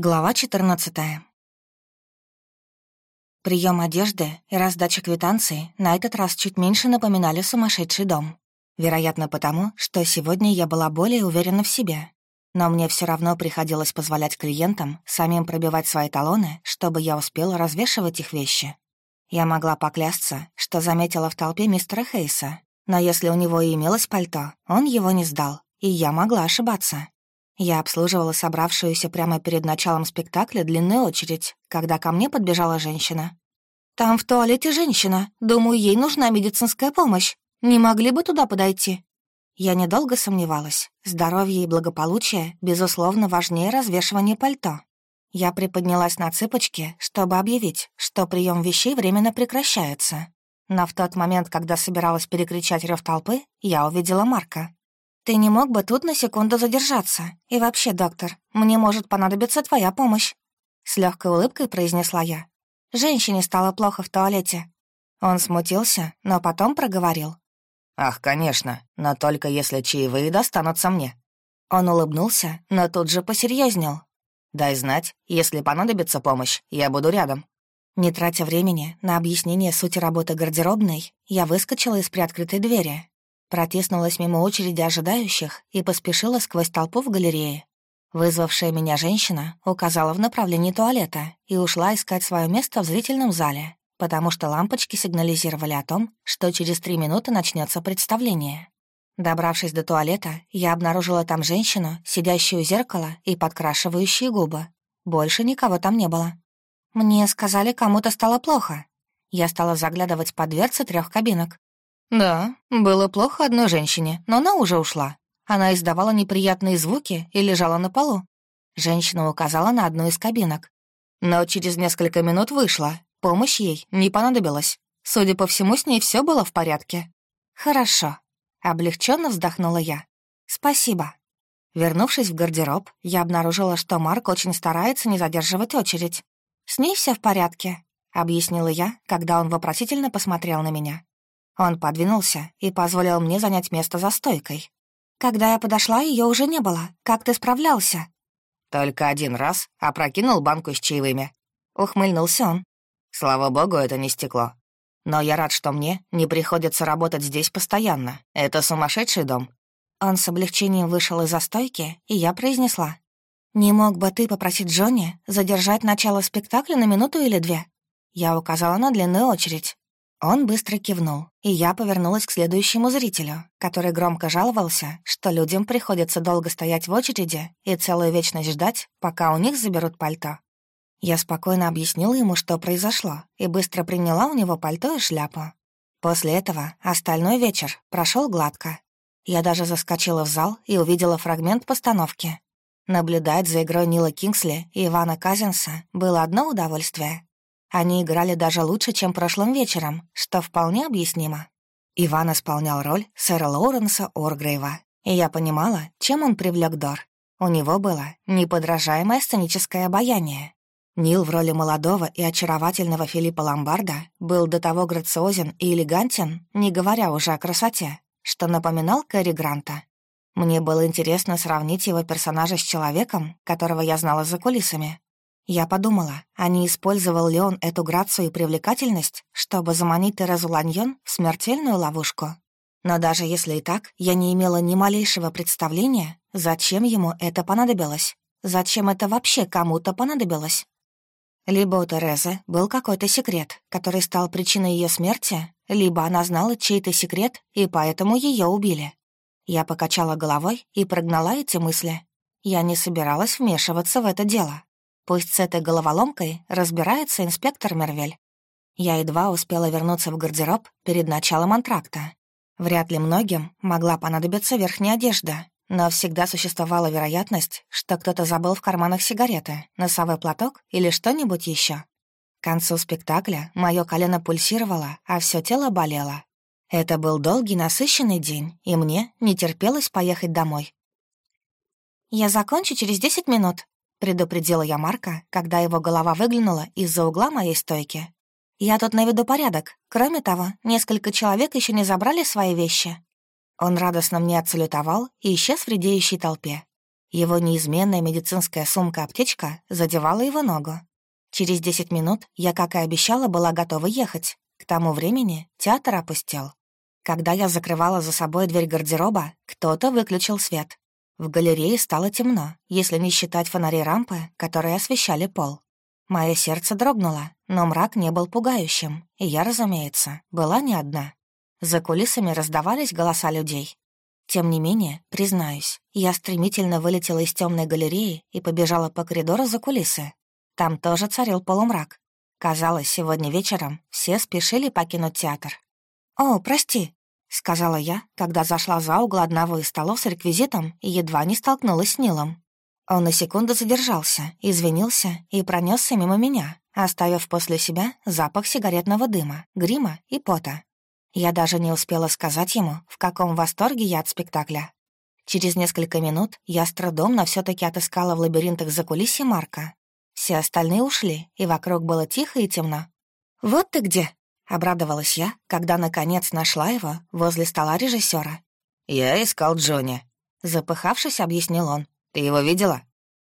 Глава 14 Прием одежды и раздача квитанции на этот раз чуть меньше напоминали сумасшедший дом. Вероятно, потому, что сегодня я была более уверена в себе. Но мне все равно приходилось позволять клиентам самим пробивать свои талоны, чтобы я успела развешивать их вещи. Я могла поклясться, что заметила в толпе мистера Хейса, но если у него и имелось пальто, он его не сдал, и я могла ошибаться. Я обслуживала собравшуюся прямо перед началом спектакля длинную очередь, когда ко мне подбежала женщина. «Там в туалете женщина. Думаю, ей нужна медицинская помощь. Не могли бы туда подойти?» Я недолго сомневалась. Здоровье и благополучие, безусловно, важнее развешивания пальто. Я приподнялась на цыпочки, чтобы объявить, что прием вещей временно прекращается. Но в тот момент, когда собиралась перекричать рев толпы, я увидела Марка. «Ты не мог бы тут на секунду задержаться? И вообще, доктор, мне может понадобиться твоя помощь». С легкой улыбкой произнесла я. Женщине стало плохо в туалете. Он смутился, но потом проговорил. «Ах, конечно, но только если чаевые достанутся мне». Он улыбнулся, но тут же посерьезнел. «Дай знать, если понадобится помощь, я буду рядом». Не тратя времени на объяснение сути работы гардеробной, я выскочила из приоткрытой двери Протиснулась мимо очереди ожидающих и поспешила сквозь толпу в галерее. Вызвавшая меня женщина указала в направлении туалета и ушла искать свое место в зрительном зале, потому что лампочки сигнализировали о том, что через три минуты начнется представление. Добравшись до туалета, я обнаружила там женщину, сидящую у зеркала и подкрашивающие губы. Больше никого там не было. Мне сказали, кому-то стало плохо. Я стала заглядывать под дверцы трех кабинок. Да, было плохо одной женщине, но она уже ушла. Она издавала неприятные звуки и лежала на полу. Женщина указала на одну из кабинок. Но через несколько минут вышла. Помощь ей не понадобилась. Судя по всему, с ней все было в порядке. «Хорошо», — облегченно вздохнула я. «Спасибо». Вернувшись в гардероб, я обнаружила, что Марк очень старается не задерживать очередь. «С ней все в порядке», — объяснила я, когда он вопросительно посмотрел на меня. Он подвинулся и позволил мне занять место за стойкой. Когда я подошла, ее уже не было. Как ты справлялся? Только один раз опрокинул банку с чаевыми. Ухмыльнулся он. Слава богу, это не стекло. Но я рад, что мне не приходится работать здесь постоянно. Это сумасшедший дом. Он с облегчением вышел из-за стойки, и я произнесла. «Не мог бы ты попросить Джонни задержать начало спектакля на минуту или две?» Я указала на длинную очередь. Он быстро кивнул, и я повернулась к следующему зрителю, который громко жаловался, что людям приходится долго стоять в очереди и целую вечность ждать, пока у них заберут пальто. Я спокойно объяснила ему, что произошло, и быстро приняла у него пальто и шляпу. После этого остальной вечер прошел гладко. Я даже заскочила в зал и увидела фрагмент постановки. Наблюдать за игрой Нила Кингсли и Ивана Казинса было одно удовольствие. Они играли даже лучше, чем прошлым вечером, что вполне объяснимо. Иван исполнял роль сэра Лоуренса Оргрейва, и я понимала, чем он привлек Дор. У него было неподражаемое сценическое обаяние. Нил в роли молодого и очаровательного Филиппа Ломбарда был до того грациозен и элегантен, не говоря уже о красоте, что напоминал Кэрри Гранта. Мне было интересно сравнить его персонажа с человеком, которого я знала за кулисами, я подумала, а не использовал ли он эту грацию и привлекательность, чтобы заманить Терезу Ланьон в смертельную ловушку. Но даже если и так, я не имела ни малейшего представления, зачем ему это понадобилось. Зачем это вообще кому-то понадобилось? Либо у Терезы был какой-то секрет, который стал причиной ее смерти, либо она знала чей-то секрет, и поэтому ее убили. Я покачала головой и прогнала эти мысли. Я не собиралась вмешиваться в это дело. Пусть с этой головоломкой разбирается инспектор Мервель. Я едва успела вернуться в гардероб перед началом антракта. Вряд ли многим могла понадобиться верхняя одежда, но всегда существовала вероятность, что кто-то забыл в карманах сигареты, носовой платок или что-нибудь еще. К концу спектакля мое колено пульсировало, а все тело болело. Это был долгий, насыщенный день, и мне не терпелось поехать домой. «Я закончу через десять минут», Предупредила я Марка, когда его голова выглянула из-за угла моей стойки. «Я тут наведу порядок. Кроме того, несколько человек еще не забрали свои вещи». Он радостно мне отсалютовал и исчез в редеющей толпе. Его неизменная медицинская сумка-аптечка задевала его ногу. Через десять минут я, как и обещала, была готова ехать. К тому времени театр опустел. Когда я закрывала за собой дверь гардероба, кто-то выключил свет. В галерее стало темно, если не считать фонарей рампы, которые освещали пол. Мое сердце дрогнуло, но мрак не был пугающим, и я, разумеется, была не одна. За кулисами раздавались голоса людей. Тем не менее, признаюсь, я стремительно вылетела из темной галереи и побежала по коридору за кулисы. Там тоже царил полумрак. Казалось, сегодня вечером все спешили покинуть театр. «О, прости», — сказала я, когда зашла за угол одного из столов с реквизитом и едва не столкнулась с Нилом. Он на секунду задержался, извинился и пронесся мимо меня, оставив после себя запах сигаретного дыма, грима и пота. Я даже не успела сказать ему, в каком восторге я от спектакля. Через несколько минут я с трудом, но все таки отыскала в лабиринтах за кулисье Марка. Все остальные ушли, и вокруг было тихо и темно. «Вот ты где!» — обрадовалась я, когда наконец нашла его возле стола режиссера. «Я искал Джонни», — запыхавшись, объяснил он. Ты его видела?»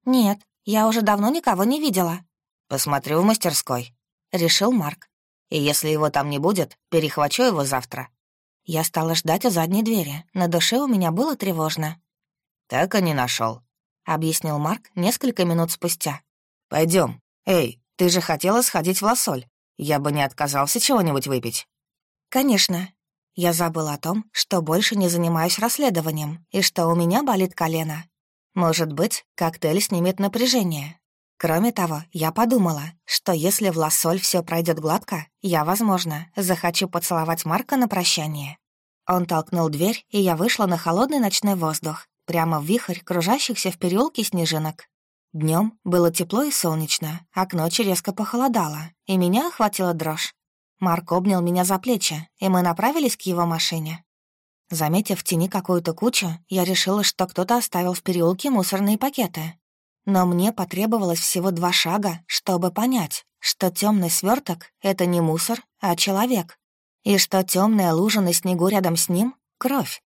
«Нет, я уже давно никого не видела». «Посмотрю в мастерской», — решил Марк. «И если его там не будет, перехвачу его завтра». Я стала ждать у задней двери. На душе у меня было тревожно. «Так и не нашел, объяснил Марк несколько минут спустя. Пойдем. Эй, ты же хотела сходить в лосоль. Я бы не отказался чего-нибудь выпить». «Конечно». Я забыла о том, что больше не занимаюсь расследованием и что у меня болит колено. Может быть, коктейль снимет напряжение. Кроме того, я подумала, что если в Лассоль все пройдет гладко, я, возможно, захочу поцеловать Марка на прощание. Он толкнул дверь, и я вышла на холодный ночной воздух, прямо в вихрь кружащихся в переулке снежинок. Днем было тепло и солнечно, а к ночи резко похолодало, и меня охватила дрожь. Марк обнял меня за плечи, и мы направились к его машине. Заметив в тени какую-то кучу, я решила, что кто-то оставил в переулке мусорные пакеты. Но мне потребовалось всего два шага, чтобы понять, что темный сверток это не мусор, а человек, и что темная лужа на снегу рядом с ним — кровь.